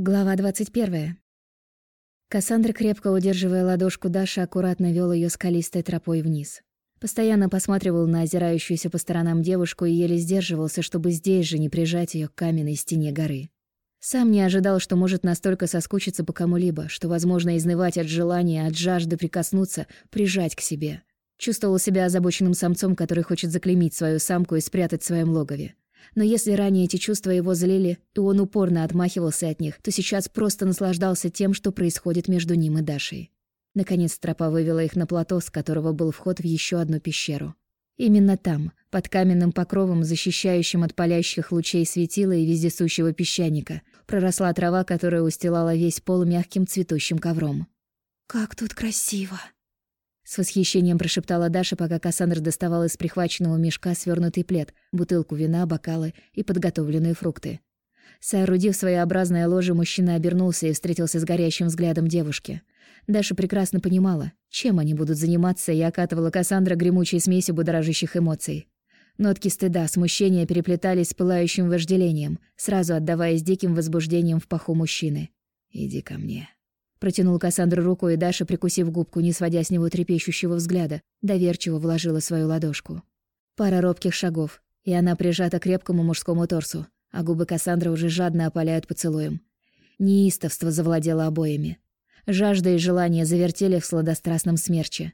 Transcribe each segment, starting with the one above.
Глава 21. Кассандра, крепко удерживая ладошку Даши, аккуратно вел ее скалистой тропой вниз. Постоянно посматривал на озирающуюся по сторонам девушку и еле сдерживался, чтобы здесь же не прижать ее к каменной стене горы. Сам не ожидал, что может настолько соскучиться по кому-либо, что, возможно, изнывать от желания, от жажды прикоснуться, прижать к себе. Чувствовал себя озабоченным самцом, который хочет заклеймить свою самку и спрятать в своем логове. Но если ранее эти чувства его злили, и он упорно отмахивался от них, то сейчас просто наслаждался тем, что происходит между ним и Дашей. Наконец тропа вывела их на плато, с которого был вход в еще одну пещеру. Именно там, под каменным покровом, защищающим от палящих лучей светила и вездесущего песчаника, проросла трава, которая устилала весь пол мягким цветущим ковром. «Как тут красиво!» С восхищением прошептала Даша, пока Кассандра доставала из прихваченного мешка свернутый плед, бутылку вина, бокалы и подготовленные фрукты. Соорудив своеобразное ложе, мужчина обернулся и встретился с горящим взглядом девушки. Даша прекрасно понимала, чем они будут заниматься, и окатывала Кассандра гремучей смесью будоражащих эмоций. Нотки стыда, смущения переплетались с пылающим вожделением, сразу отдаваясь диким возбуждением в паху мужчины. «Иди ко мне», Протянул Кассандру руку, и Даша, прикусив губку, не сводя с него трепещущего взгляда, доверчиво вложила свою ладошку. Пара робких шагов, и она прижата к крепкому мужскому торсу, а губы Кассандры уже жадно опаляют поцелуем. Неистовство завладело обоими. Жажда и желание завертели в сладострастном смерче.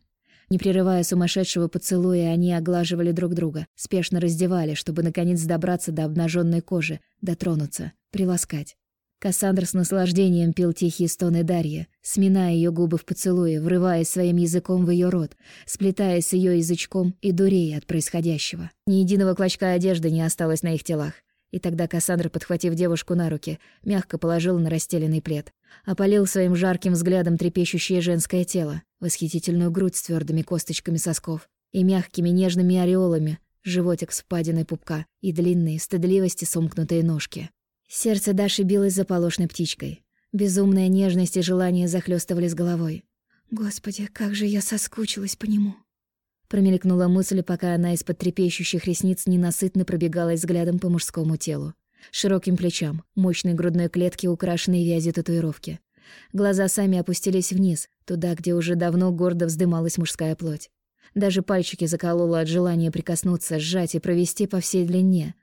Не прерывая сумасшедшего поцелуя, они оглаживали друг друга, спешно раздевали, чтобы наконец добраться до обнаженной кожи, дотронуться, приласкать. Кассандра с наслаждением пил тихие стоны Дарьи, сминая ее губы в поцелуе, врываясь своим языком в ее рот, сплетаясь с ее язычком и дурея от происходящего. Ни единого клочка одежды не осталось на их телах. И тогда Кассандра, подхватив девушку на руки, мягко положила на расстеленный плед. Опалил своим жарким взглядом трепещущее женское тело, восхитительную грудь с твердыми косточками сосков и мягкими нежными ореолами, животик с впадиной пупка и длинные, стыдливости сомкнутые ножки. Сердце Даши билось заполошной птичкой. Безумная нежность и желание захлестывали с головой. «Господи, как же я соскучилась по нему!» Промелькнула мысль, пока она из-под трепещущих ресниц ненасытно пробегалась взглядом по мужскому телу. Широким плечам, мощной грудной клетке, украшенной вязью татуировки. Глаза сами опустились вниз, туда, где уже давно гордо вздымалась мужская плоть. Даже пальчики заколола от желания прикоснуться, сжать и провести по всей длине,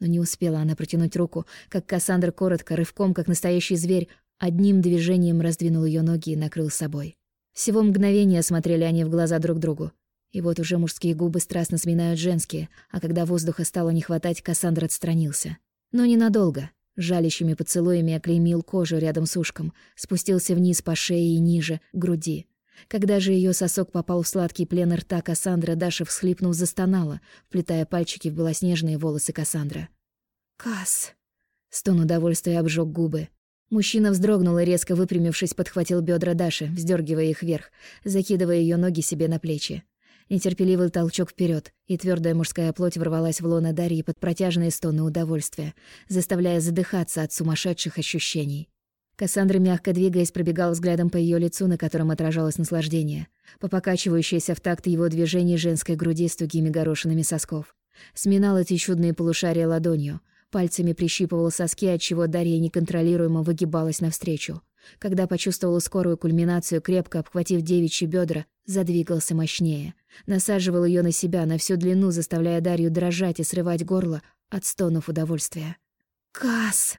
но не успела она протянуть руку, как Кассандра коротко, рывком, как настоящий зверь, одним движением раздвинул ее ноги и накрыл собой. Всего мгновения смотрели они в глаза друг другу. И вот уже мужские губы страстно сминают женские, а когда воздуха стало не хватать, Кассандра отстранился. Но ненадолго. Жалящими поцелуями оклеймил кожу рядом с ушком, спустился вниз по шее и ниже, к груди. Когда же ее сосок попал в сладкий плен рта Кассандра, Даша, всхлипнув, застонала, вплетая пальчики в белоснежные волосы Кассандра. «Касс!» Стон удовольствия обжег губы. Мужчина вздрогнул и, резко выпрямившись, подхватил бедра Даши, вздергивая их вверх, закидывая ее ноги себе на плечи. Нетерпеливый толчок вперед, и твердая мужская плоть ворвалась в лоно Дарьи под протяжные стоны удовольствия, заставляя задыхаться от сумасшедших ощущений. Кассандра, мягко двигаясь, пробегал взглядом по ее лицу, на котором отражалось наслаждение, по покачивающейся в такт его движений женской груди с тугими горошинами сосков. Сминал эти чудные полушария ладонью, пальцами прищипывал соски, отчего Дарья неконтролируемо выгибалась навстречу. Когда почувствовал скорую кульминацию, крепко обхватив девичьи бедра, задвигался мощнее. Насаживал ее на себя на всю длину, заставляя Дарью дрожать и срывать горло от стонов удовольствия. «Касс!»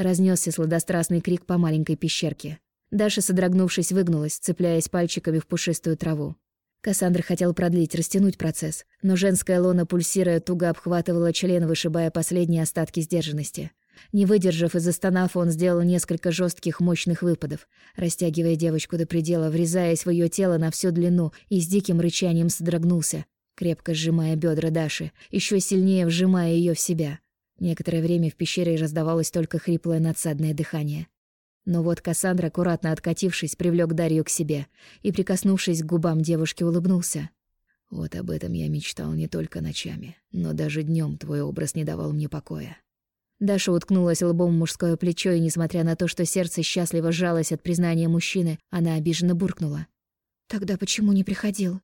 Разнесся сладострастный крик по маленькой пещерке. Даша, содрогнувшись, выгнулась, цепляясь пальчиками в пушистую траву. Кассандра хотел продлить, растянуть процесс, но женская лона, пульсируя, туго обхватывала член, вышибая последние остатки сдержанности. Не выдержав и застонав, он сделал несколько жестких мощных выпадов, растягивая девочку до предела, врезаясь в ее тело на всю длину и с диким рычанием содрогнулся, крепко сжимая бедра Даши, еще сильнее вжимая ее в себя. Некоторое время в пещере раздавалось только хриплое надсадное дыхание. Но вот Кассандра, аккуратно откатившись, привлек Дарью к себе и, прикоснувшись к губам девушки, улыбнулся. «Вот об этом я мечтал не только ночами, но даже днем твой образ не давал мне покоя». Даша уткнулась лбом в мужское плечо, и, несмотря на то, что сердце счастливо сжалось от признания мужчины, она обиженно буркнула. «Тогда почему не приходил?»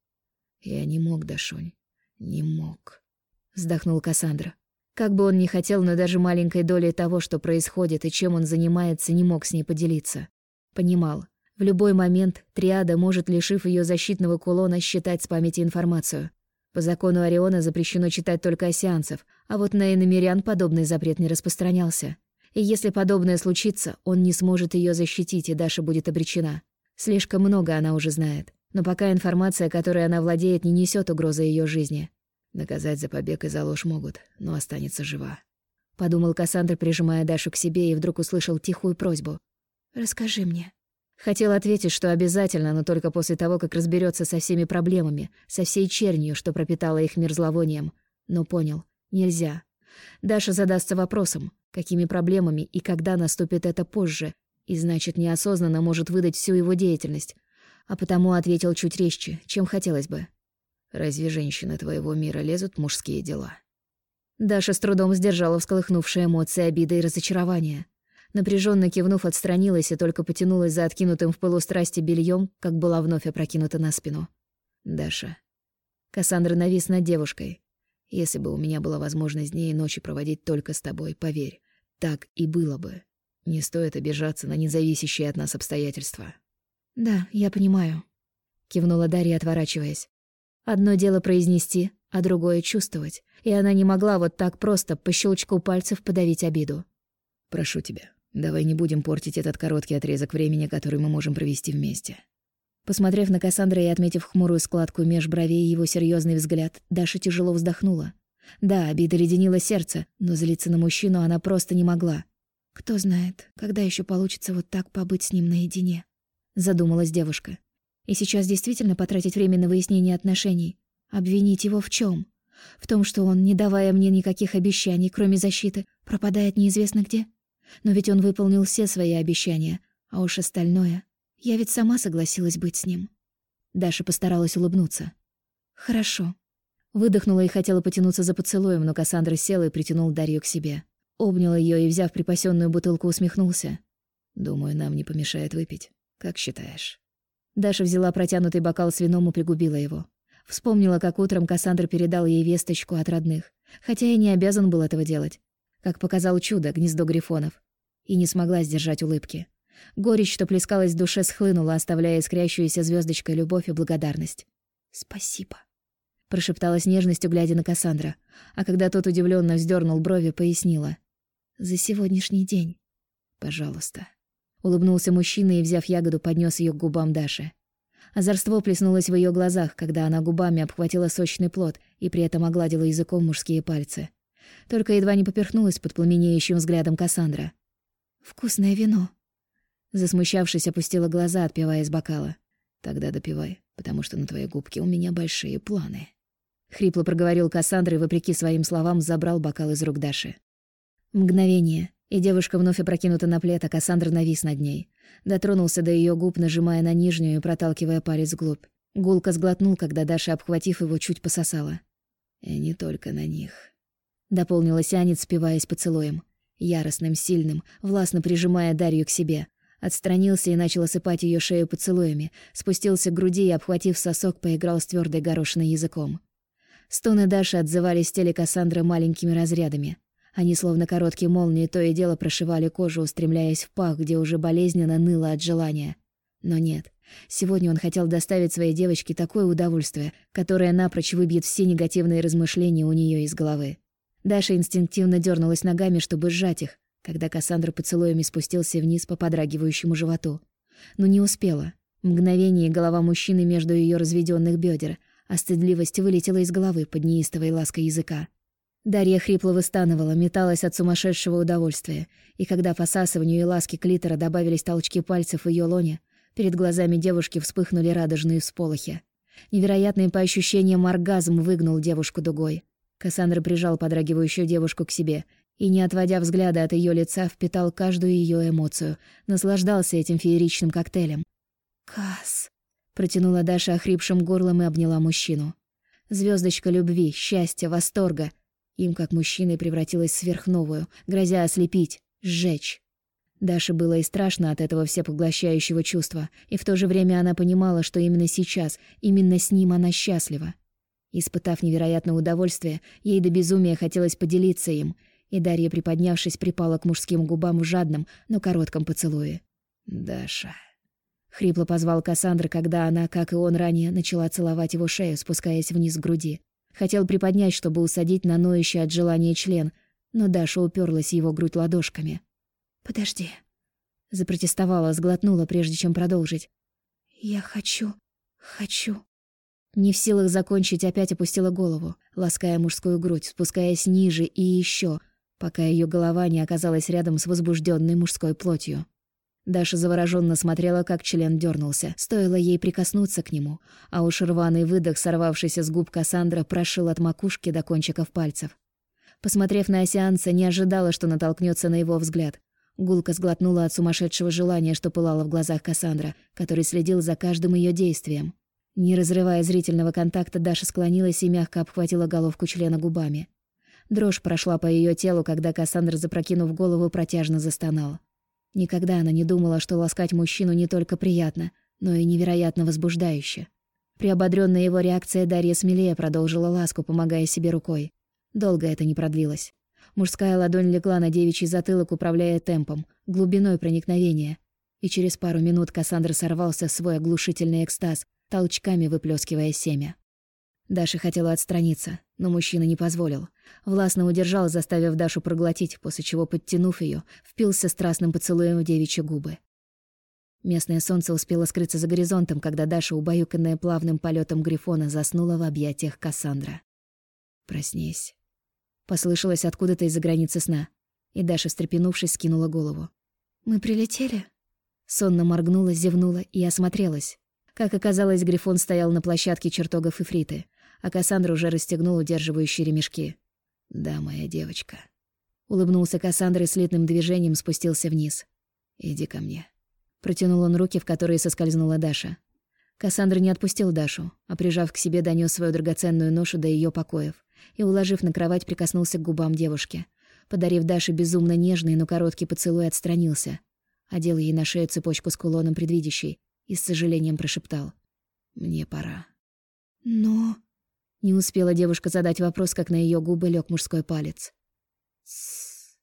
«Я не мог, Дашунь, не мог», — вздохнул Кассандра. Как бы он ни хотел, но даже маленькой долей того, что происходит и чем он занимается, не мог с ней поделиться. Понимал. В любой момент Триада может, лишив ее защитного кулона, считать с памяти информацию. По закону Ориона запрещено читать только осеанцев, а вот на иномерян подобный запрет не распространялся. И если подобное случится, он не сможет ее защитить, и Даша будет обречена. Слишком много она уже знает. Но пока информация, которой она владеет, не несет угрозы ее жизни. Наказать за побег и за ложь могут, но останется жива. Подумал Кассандра, прижимая Дашу к себе, и вдруг услышал тихую просьбу. «Расскажи мне». Хотел ответить, что обязательно, но только после того, как разберется со всеми проблемами, со всей чернью, что пропитала их мир зловонием. Но понял, нельзя. Даша задастся вопросом, какими проблемами и когда наступит это позже, и значит, неосознанно может выдать всю его деятельность. А потому ответил чуть резче, чем хотелось бы. Разве женщины твоего мира лезут в мужские дела? Даша с трудом сдержала всколыхнувшие эмоции обиды и разочарования. Напряженно кивнув, отстранилась и только потянулась за откинутым в пылу страсти бельем, как была вновь опрокинута на спину. «Даша». Кассандра навис над девушкой. «Если бы у меня была возможность дней и ночи проводить только с тобой, поверь, так и было бы. Не стоит обижаться на независящие от нас обстоятельства». «Да, я понимаю», — кивнула Дарья, отворачиваясь. Одно дело произнести, а другое — чувствовать. И она не могла вот так просто по щелчку пальцев подавить обиду. «Прошу тебя, давай не будем портить этот короткий отрезок времени, который мы можем провести вместе». Посмотрев на Кассандра и отметив хмурую складку меж бровей его серьезный взгляд, Даша тяжело вздохнула. Да, обида леденила сердце, но злиться на мужчину она просто не могла. «Кто знает, когда еще получится вот так побыть с ним наедине?» Задумалась девушка. И сейчас действительно потратить время на выяснение отношений? Обвинить его в чем? В том, что он, не давая мне никаких обещаний, кроме защиты, пропадает неизвестно где? Но ведь он выполнил все свои обещания, а уж остальное... Я ведь сама согласилась быть с ним. Даша постаралась улыбнуться. «Хорошо». Выдохнула и хотела потянуться за поцелуем, но Кассандра села и притянул Дарью к себе. Обнял ее и, взяв припасенную бутылку, усмехнулся. «Думаю, нам не помешает выпить. Как считаешь?» Даша взяла протянутый бокал с вином и пригубила его. Вспомнила, как утром Кассандра передал ей весточку от родных, хотя и не обязан был этого делать. Как показал чудо, гнездо грифонов. И не смогла сдержать улыбки. Горечь, что плескалась в душе, схлынула, оставляя искрящуюся звездочкой любовь и благодарность. «Спасибо», — прошептала с нежностью, глядя на Кассандра. А когда тот удивленно вздернул брови, пояснила. «За сегодняшний день. Пожалуйста». Улыбнулся мужчина и, взяв ягоду, поднес ее к губам Даши. Озорство плеснулось в ее глазах, когда она губами обхватила сочный плод и при этом огладила языком мужские пальцы. Только едва не поперхнулась под пламенеющим взглядом Кассандра. «Вкусное вино». Засмущавшись, опустила глаза, отпивая из бокала. «Тогда допивай, потому что на твоей губке у меня большие планы». Хрипло проговорил Кассандра и, вопреки своим словам, забрал бокал из рук Даши. Мгновение, и девушка вновь опрокинута на плед, а Кассандра навис над ней. Дотронулся до ее губ, нажимая на нижнюю и проталкивая палец вглубь. Гулко сглотнул, когда Даша, обхватив его, чуть пососала. «И не только на них», — дополнила Сянец, спиваясь поцелуем. Яростным, сильным, властно прижимая Дарью к себе. Отстранился и начал осыпать ее шею поцелуями, спустился к груди и, обхватив сосок, поиграл с твердой горошиной языком. Стоны Даши отзывались в теле Кассандры маленькими разрядами. Они, словно короткие молнии, то и дело прошивали кожу, устремляясь в пах, где уже болезненно ныло от желания. Но нет. Сегодня он хотел доставить своей девочке такое удовольствие, которое напрочь выбьет все негативные размышления у нее из головы. Даша инстинктивно дернулась ногами, чтобы сжать их, когда Кассандра поцелуями спустился вниз по подрагивающему животу. Но не успела. Мгновение голова мужчины между ее разведенных бедер, а стыдливость вылетела из головы под неистовой лаской языка. Дарья хрипло выстанывала, металась от сумасшедшего удовольствия, и когда посасыванию и ласке клитора добавились толчки пальцев в ее лоне, перед глазами девушки вспыхнули радужные всполохи. Невероятный по ощущениям оргазм выгнул девушку дугой. Кассандра прижал подрагивающую девушку к себе и, не отводя взгляда от ее лица, впитал каждую ее эмоцию, наслаждался этим фееричным коктейлем. «Касс», — протянула Даша охрипшим горлом и обняла мужчину. Звездочка любви, счастья, восторга — им, как мужчиной, превратилась в сверхновую, грозя ослепить, сжечь. Даше было и страшно от этого всепоглощающего чувства, и в то же время она понимала, что именно сейчас, именно с ним она счастлива. Испытав невероятное удовольствие, ей до безумия хотелось поделиться им, и Дарья, приподнявшись, припала к мужским губам в жадном, но коротком поцелуе. «Даша...» Хрипло позвал Кассандра, когда она, как и он ранее, начала целовать его шею, спускаясь вниз к груди. Хотел приподнять, чтобы усадить на ноющий от желания член, но Даша уперлась его грудь ладошками. «Подожди», — запротестовала, сглотнула, прежде чем продолжить. «Я хочу, хочу...» Не в силах закончить, опять опустила голову, лаская мужскую грудь, спускаясь ниже и еще, пока ее голова не оказалась рядом с возбужденной мужской плотью. Даша завороженно смотрела, как член дернулся. Стоило ей прикоснуться к нему, а уж рваный выдох, сорвавшийся с губ Кассандра, прошил от макушки до кончиков пальцев. Посмотрев на Осианца, не ожидала, что натолкнется на его взгляд. Гулка сглотнула от сумасшедшего желания, что пылало в глазах Кассандра, который следил за каждым ее действием. Не разрывая зрительного контакта, Даша склонилась и мягко обхватила головку члена губами. Дрожь прошла по ее телу, когда Кассандр, запрокинув голову, протяжно застонал. Никогда она не думала, что ласкать мужчину не только приятно, но и невероятно возбуждающе. Приободрённая его реакция Дарья смелее продолжила ласку, помогая себе рукой. Долго это не продлилось. Мужская ладонь легла на девичий затылок, управляя темпом, глубиной проникновения. И через пару минут Кассандра сорвался в свой оглушительный экстаз, толчками выплескивая семя. Даша хотела отстраниться, но мужчина не позволил. Властно удержал, заставив Дашу проглотить, после чего, подтянув ее, впился страстным поцелуем в девичьи губы. Местное солнце успело скрыться за горизонтом, когда Даша, убаюканная плавным полетом Грифона, заснула в объятиях Кассандра. «Проснись». Послышалось откуда-то из-за границы сна, и Даша, встрепенувшись, скинула голову. «Мы прилетели?» Сонно моргнула, зевнула и осмотрелась. Как оказалось, Грифон стоял на площадке чертогов Ифриты, а Кассандра уже расстегнул удерживающие ремешки. «Да, моя девочка». Улыбнулся Кассандра и слитным движением спустился вниз. «Иди ко мне». Протянул он руки, в которые соскользнула Даша. Кассандра не отпустил Дашу, а прижав к себе, донёс свою драгоценную ношу до ее покоев и, уложив на кровать, прикоснулся к губам девушки. Подарив Даше безумно нежный, но короткий поцелуй, отстранился. Одел ей на шею цепочку с кулоном предвидящей, и с сожалением прошептал. «Мне пора». «Но...» Не успела девушка задать вопрос, как на ее губы лег мужской палец. «Тссс.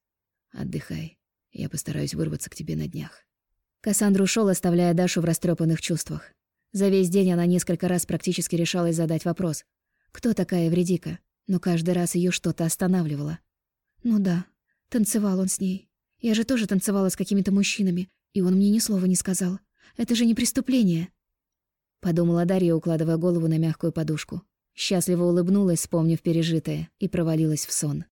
Отдыхай. Я постараюсь вырваться к тебе на днях». Кассандра ушел, оставляя Дашу в растрепанных чувствах. За весь день она несколько раз практически решалась задать вопрос. Кто такая Вредика? Но каждый раз ее что-то останавливало. «Ну да, танцевал он с ней. Я же тоже танцевала с какими-то мужчинами, и он мне ни слова не сказал. Это же не преступление. Подумала Дарья, укладывая голову на мягкую подушку. Счастливо улыбнулась, вспомнив пережитое, и провалилась в сон.